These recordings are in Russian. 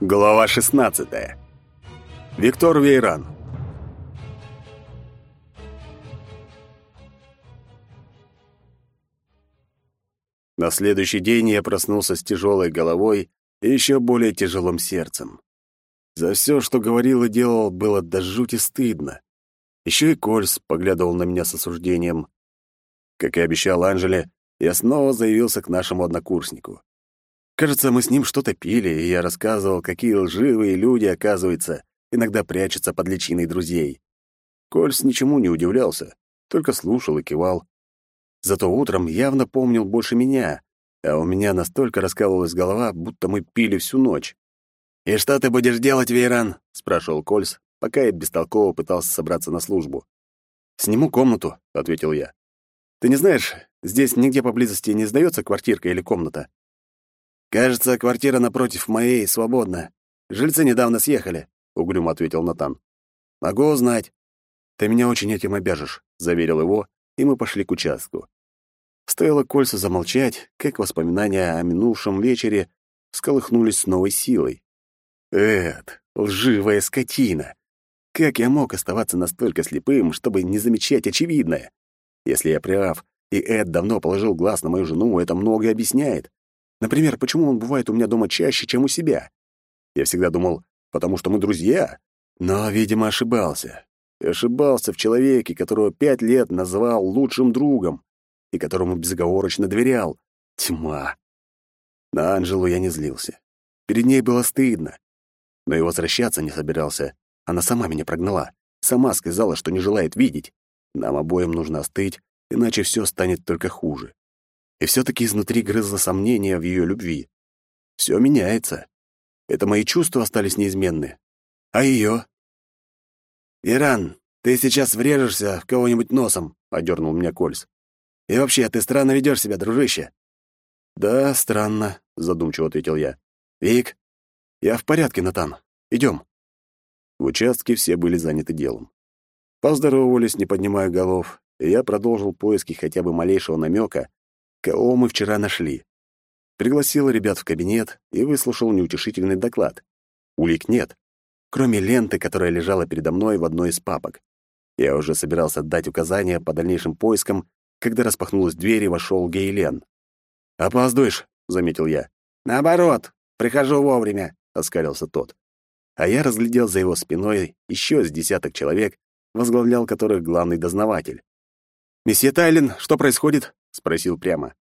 Глава 16. Виктор Вейран. На следующий день я проснулся с тяжелой головой и еще более тяжелым сердцем. За все, что говорил и делал, было до жути стыдно. Еще и Кольс поглядывал на меня с осуждением. Как и обещал Анжеле, я снова заявился к нашему однокурснику. Кажется, мы с ним что-то пили, и я рассказывал, какие лживые люди, оказывается, иногда прячутся под личиной друзей. Кольс ничему не удивлялся, только слушал и кивал. Зато утром явно помнил больше меня, а у меня настолько раскалывалась голова, будто мы пили всю ночь. «И что ты будешь делать, Вейран?» — спрашивал Кольс, пока я бестолково пытался собраться на службу. «Сниму комнату», — ответил я. «Ты не знаешь, здесь нигде поблизости не сдается квартирка или комната?» «Кажется, квартира напротив моей свободна. Жильцы недавно съехали», — угрюмо ответил Натан. «Могу узнать». «Ты меня очень этим обяжешь», — заверил его, и мы пошли к участку. Стоило кольца замолчать, как воспоминания о минувшем вечере сколыхнулись с новой силой. Эд, лживая скотина! Как я мог оставаться настолько слепым, чтобы не замечать очевидное? Если я прав, и Эд давно положил глаз на мою жену, это многое объясняет. Например, почему он бывает у меня дома чаще, чем у себя? Я всегда думал, потому что мы друзья. Но, видимо, ошибался. ошибался в человеке, которого пять лет называл лучшим другом и которому безоговорочно доверял. Тьма. На Анжелу я не злился. Перед ней было стыдно. Но и возвращаться не собирался. Она сама меня прогнала. Сама сказала, что не желает видеть. Нам обоим нужно остыть, иначе все станет только хуже. И все-таки изнутри грызло сомнение в ее любви. Все меняется. Это мои чувства остались неизменны. А ее? «Иран, ты сейчас врежешься в кого-нибудь носом», — одернул меня Кольс. И вообще, ты странно ведешь себя, дружище». «Да, странно», — задумчиво ответил я. «Вик, я в порядке, Натан. Идем. В участке все были заняты делом. Поздоровались, не поднимая голов, и я продолжил поиски хотя бы малейшего намека, кого мы вчера нашли. Пригласил ребят в кабинет и выслушал неутешительный доклад. Улик нет, кроме ленты, которая лежала передо мной в одной из папок. Я уже собирался дать указания по дальнейшим поискам, когда распахнулась дверь и вошел Гейлен. «Опаздываешь», — заметил я. «Наоборот, прихожу вовремя», — оскалился тот. А я разглядел за его спиной еще с десяток человек, возглавлял которых главный дознаватель. «Месье Тайлин, что происходит?» — спросил прямо.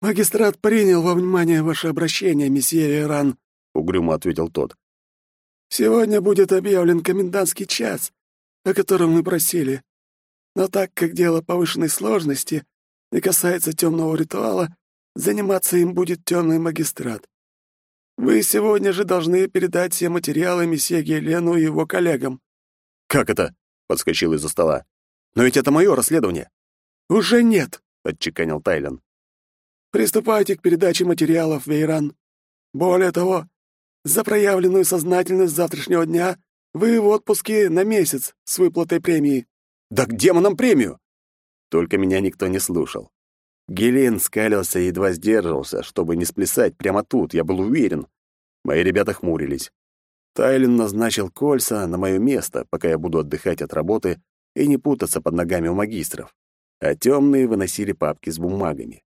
«Магистрат принял во внимание ваше обращение, месье Иран», — угрюмо ответил тот. «Сегодня будет объявлен комендантский час, о котором мы просили. Но так как дело повышенной сложности и касается темного ритуала, заниматься им будет темный магистрат. Вы сегодня же должны передать все материалы месье Гелену и его коллегам». «Как это?» — подскочил из-за стола. «Но ведь это мое расследование». «Уже нет», — отчеканил Тайлен. «Приступайте к передаче материалов, Вейран. Более того, за проявленную сознательность завтрашнего дня вы в отпуске на месяц с выплатой премии». Да к демонам премию!» Только меня никто не слушал. Гелен скалился и едва сдерживался, чтобы не сплясать прямо тут, я был уверен. Мои ребята хмурились. Тайлин назначил кольца на мое место, пока я буду отдыхать от работы и не путаться под ногами у магистров. А темные выносили папки с бумагами.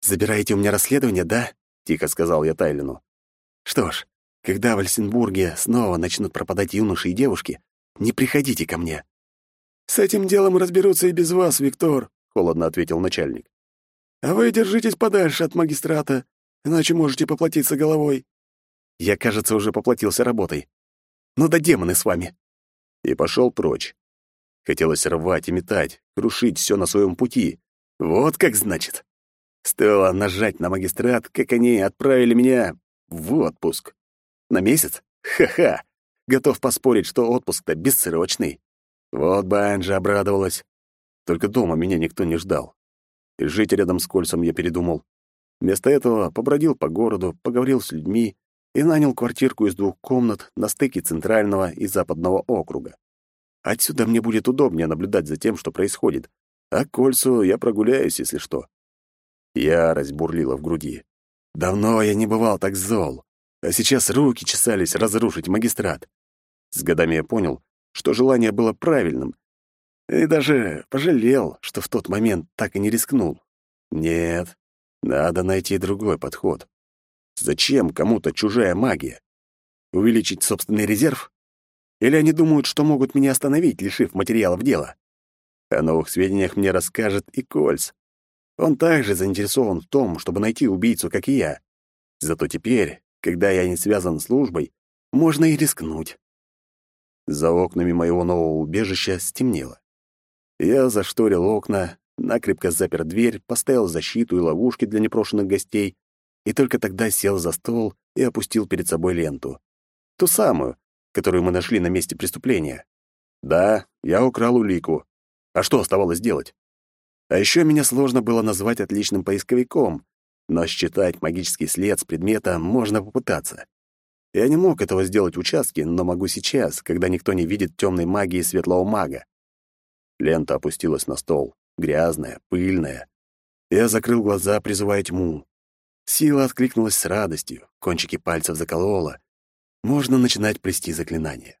«Забираете у меня расследование, да?» — тихо сказал я Тайлину. «Что ж, когда в Альсенбурге снова начнут пропадать юноши и девушки, не приходите ко мне. «С этим делом разберутся и без вас, Виктор», — холодно ответил начальник. «А вы держитесь подальше от магистрата, иначе можете поплатиться головой». Я, кажется, уже поплатился работой. Ну да демоны с вами. И пошел прочь. Хотелось рвать и метать, крушить все на своем пути. Вот как значит. Стоило нажать на магистрат, как они отправили меня в отпуск. На месяц? Ха-ха! Готов поспорить, что отпуск-то бессрочный. Вот бы Анжа обрадовалась. Только дома меня никто не ждал. И жить рядом с Кольцем я передумал. Вместо этого побродил по городу, поговорил с людьми и нанял квартирку из двух комнат на стыке центрального и западного округа. Отсюда мне будет удобнее наблюдать за тем, что происходит, а к Кольцу я прогуляюсь, если что. Ярость бурлила в груди. Давно я не бывал так зол. а сейчас руки чесались разрушить магистрат. С годами я понял, что желание было правильным, и даже пожалел, что в тот момент так и не рискнул. Нет, надо найти другой подход. Зачем кому-то чужая магия? Увеличить собственный резерв? Или они думают, что могут меня остановить, лишив материалов дела? О новых сведениях мне расскажет и Кольц. Он также заинтересован в том, чтобы найти убийцу, как и я. Зато теперь, когда я не связан с службой, можно и рискнуть. За окнами моего нового убежища стемнело. Я зашторил окна, накрепко запер дверь, поставил защиту и ловушки для непрошенных гостей и только тогда сел за стол и опустил перед собой ленту. Ту самую, которую мы нашли на месте преступления. Да, я украл улику. А что оставалось делать? А еще меня сложно было назвать отличным поисковиком, но считать магический след с предмета можно попытаться. Я не мог этого сделать в участке, но могу сейчас, когда никто не видит темной магии светлого мага. Лента опустилась на стол, грязная, пыльная. Я закрыл глаза, призывая тьму. Сила откликнулась с радостью, кончики пальцев заколола. Можно начинать плести заклинание.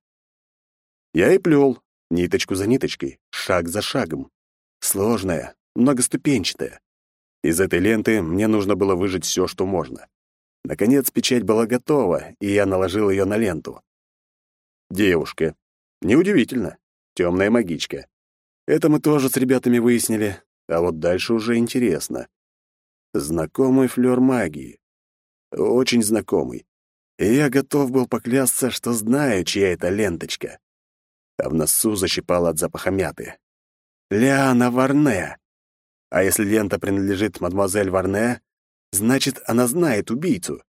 Я и плел, ниточку за ниточкой, шаг за шагом. Сложная, многоступенчатая. Из этой ленты мне нужно было выжать все, что можно. Наконец печать была готова, и я наложил ее на ленту. Девушка. Неудивительно. Темная магичка. Это мы тоже с ребятами выяснили, а вот дальше уже интересно. Знакомый флёр магии. Очень знакомый. И я готов был поклясться, что знаю, чья это ленточка. А в носу защипало от запаха мяты. Лиана Варне. А если лента принадлежит мадемуазель Варне, значит, она знает убийцу.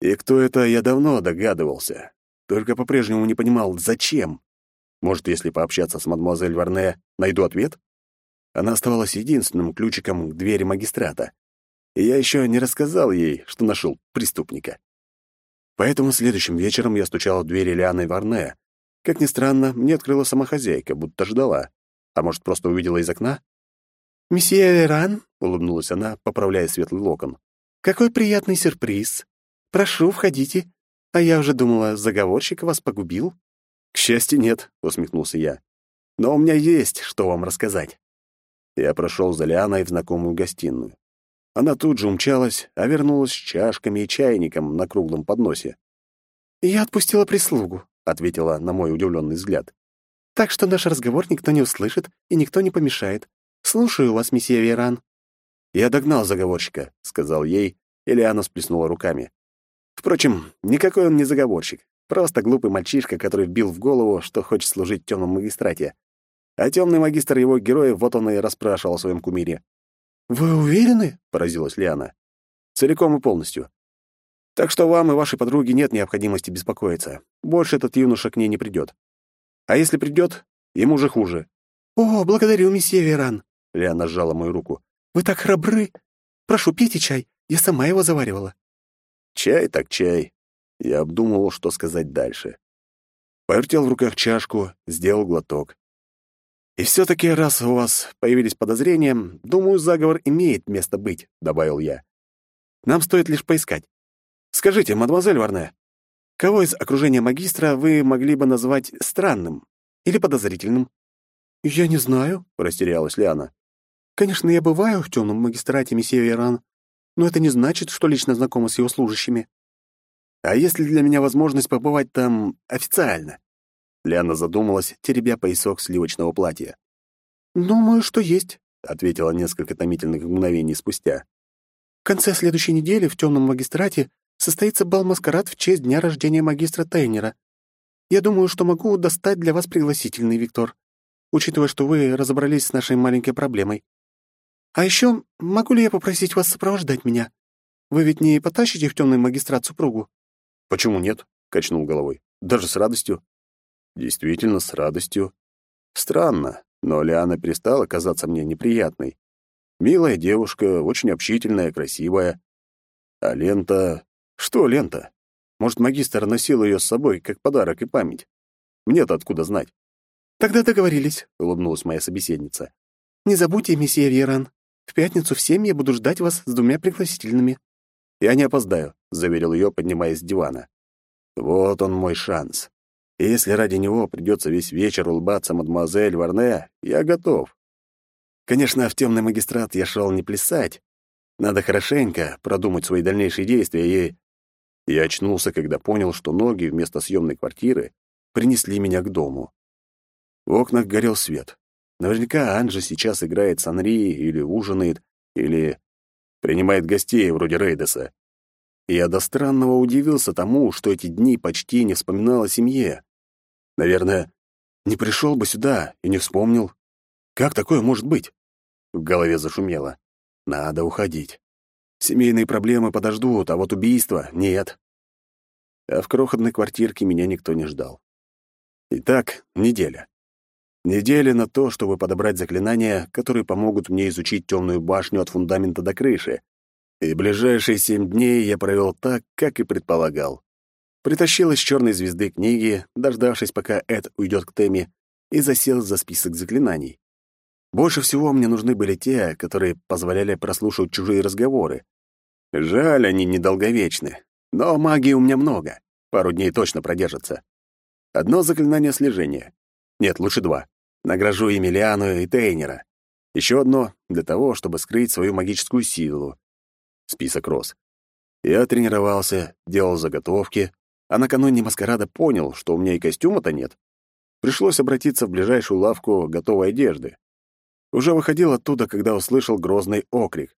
И кто это, я давно догадывался. Только по-прежнему не понимал, зачем. Может, если пообщаться с мадемуазель Варне, найду ответ? Она оставалась единственным ключиком к двери магистрата. И я еще не рассказал ей, что нашел преступника. Поэтому следующим вечером я стучал в дверь Лианы Варне. Как ни странно, мне открыла сама хозяйка, будто ждала. А может, просто увидела из окна? «Месье Эран», — улыбнулась она, поправляя светлый локон. «Какой приятный сюрприз. Прошу, входите. А я уже думала, заговорщик вас погубил». «К счастью, нет», — усмехнулся я. «Но у меня есть, что вам рассказать». Я прошел за Лианой в знакомую гостиную. Она тут же умчалась, а вернулась с чашками и чайником на круглом подносе. «Я отпустила прислугу», — ответила на мой удивленный взгляд. «Так что наш разговор никто не услышит и никто не помешает. Слушаю вас, месье Веран». «Я догнал заговорщика», — сказал ей, и Лиана сплеснула руками. Впрочем, никакой он не заговорщик. Просто глупый мальчишка, который вбил в голову, что хочет служить темном магистрате. А темный магистр его героя вот он и расспрашивал о своем кумире. «Вы уверены?» — поразилась Лиана. «Целиком и полностью. Так что вам и вашей подруге нет необходимости беспокоиться. Больше этот юноша к ней не придет. А если придет, ему же хуже». «О, благодарю, месье Веран!» — Лиана сжала мою руку. «Вы так храбры! Прошу, пейте чай, я сама его заваривала». Чай так чай. Я обдумывал, что сказать дальше. Повертел в руках чашку, сделал глоток. «И все-таки, раз у вас появились подозрения, думаю, заговор имеет место быть», — добавил я. «Нам стоит лишь поискать. Скажите, мадемуазель Варне, кого из окружения магистра вы могли бы назвать странным или подозрительным?» «Я не знаю», — растерялась Лиана. «Конечно, я бываю в темном магистрате месье Веран, но это не значит, что лично знакома с его служащими. А есть ли для меня возможность побывать там официально? Ляна задумалась, теребя поясок сливочного платья. «Думаю, что есть», — ответила несколько томительных мгновений спустя. «В конце следующей недели в темном магистрате состоится бал-маскарад в честь дня рождения магистра Тейнера. Я думаю, что могу достать для вас пригласительный, Виктор, учитывая, что вы разобрались с нашей маленькой проблемой. А еще могу ли я попросить вас сопровождать меня? Вы ведь не потащите в темный магистрат супругу?» «Почему нет?» — качнул головой. «Даже с радостью». Действительно, с радостью. Странно, но Лиана перестала казаться мне неприятной. Милая девушка, очень общительная, красивая. А лента... Что лента? Может, магистр носил ее с собой, как подарок и память? Мне-то откуда знать? «Тогда договорились», — улыбнулась моя собеседница. «Не забудьте, месье Вьеран, в пятницу в семь я буду ждать вас с двумя пригласительными». Я не опоздаю», — заверил ее, поднимаясь с дивана. «Вот он мой шанс. И если ради него придется весь вечер улыбаться мадемуазель Варне, я готов. Конечно, в темный магистрат я шел не плясать. Надо хорошенько продумать свои дальнейшие действия и... Я очнулся, когда понял, что ноги вместо съемной квартиры принесли меня к дому. В окнах горел свет. Наверняка Анжа сейчас играет с Анри или ужинает, или принимает гостей вроде Рейдеса. я до странного удивился тому, что эти дни почти не вспоминал о семье. Наверное, не пришел бы сюда и не вспомнил. Как такое может быть? В голове зашумело. Надо уходить. Семейные проблемы подождут, а вот убийство — нет. А в крохотной квартирке меня никто не ждал. Итак, неделя. Неделя на то, чтобы подобрать заклинания, которые помогут мне изучить темную башню от фундамента до крыши. И ближайшие семь дней я провел так, как и предполагал. Притащил из черной звезды книги, дождавшись, пока Эд уйдет к теме, и засел за список заклинаний. Больше всего мне нужны были те, которые позволяли прослушивать чужие разговоры. Жаль, они недолговечны. Но магии у меня много. Пару дней точно продержатся. Одно заклинание слежения. Нет, лучше два. Награжу Эмилиану и Тейнера. Еще одно для того, чтобы скрыть свою магическую силу. Список рос. Я тренировался, делал заготовки, а накануне маскарада понял, что у меня и костюма-то нет. Пришлось обратиться в ближайшую лавку готовой одежды. Уже выходил оттуда, когда услышал грозный окрик.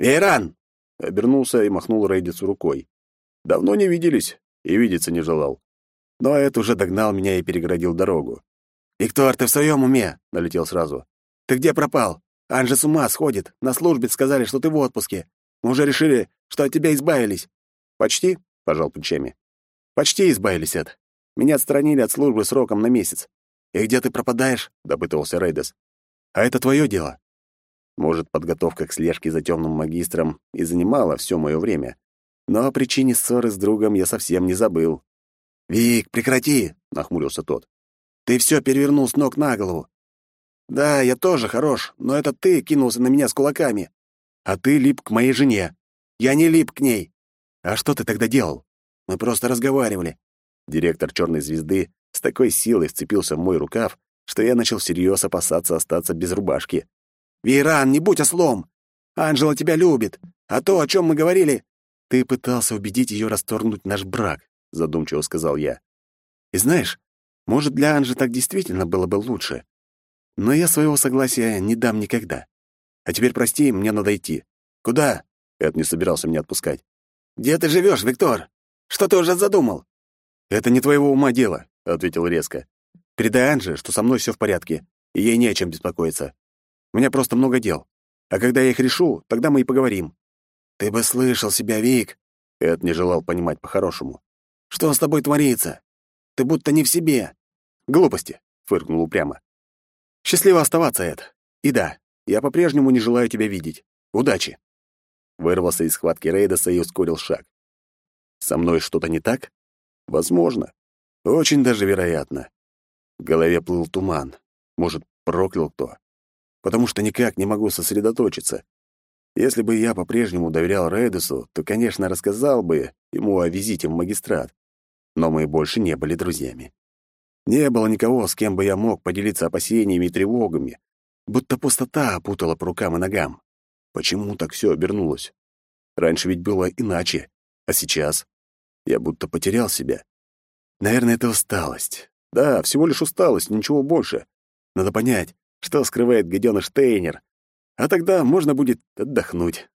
«Вейран!» — обернулся и махнул Рейдицу рукой. Давно не виделись и видеться не желал. Но Эд уже догнал меня и переградил дорогу. «Виктор, ты в своем уме?» — налетел сразу. «Ты где пропал? Анжа с ума сходит. На службе сказали, что ты в отпуске. Мы уже решили, что от тебя избавились». «Почти?» — пожал плечами. «Почти избавились, Эд. Меня отстранили от службы сроком на месяц. И где ты пропадаешь?» — допытывался Рейдес. А это твое дело. Может, подготовка к слежке за темным магистром и занимала все мое время. Но о причине ссоры с другом я совсем не забыл. «Вик, прекрати!» — нахмурился тот. «Ты все перевернул с ног на голову. Да, я тоже хорош, но это ты кинулся на меня с кулаками. А ты лип к моей жене. Я не лип к ней. А что ты тогда делал? Мы просто разговаривали». Директор «Черной звезды» с такой силой вцепился в мой рукав, что я начал всерьез опасаться остаться без рубашки. «Вейран, не будь ослом! Анжела тебя любит, а то, о чем мы говорили...» «Ты пытался убедить ее расторгнуть наш брак», — задумчиво сказал я. «И знаешь, может, для Анжи так действительно было бы лучше. Но я своего согласия не дам никогда. А теперь прости, мне надо идти». «Куда?» — Эд не собирался меня отпускать. «Где ты живешь, Виктор? Что ты уже задумал?» «Это не твоего ума дело», — ответил резко. Передай Анже, что со мной все в порядке, и ей не о чем беспокоиться. У меня просто много дел. А когда я их решу, тогда мы и поговорим». «Ты бы слышал себя, Вик!» Эд не желал понимать по-хорошему. «Что с тобой творится? Ты будто не в себе». «Глупости», — фыркнул упрямо. «Счастливо оставаться, Эд. И да, я по-прежнему не желаю тебя видеть. Удачи!» Вырвался из схватки Рейдоса и ускорил шаг. «Со мной что-то не так? Возможно. Очень даже вероятно. В голове плыл туман. Может, проклял кто? Потому что никак не могу сосредоточиться. Если бы я по-прежнему доверял Рейдесу, то, конечно, рассказал бы ему о визите в магистрат. Но мы больше не были друзьями. Не было никого, с кем бы я мог поделиться опасениями и тревогами. Будто пустота опутала по рукам и ногам. Почему так все обернулось? Раньше ведь было иначе. А сейчас? Я будто потерял себя. Наверное, это усталость. Да, всего лишь усталость, ничего больше. Надо понять, что скрывает гаденыш Тейнер. А тогда можно будет отдохнуть.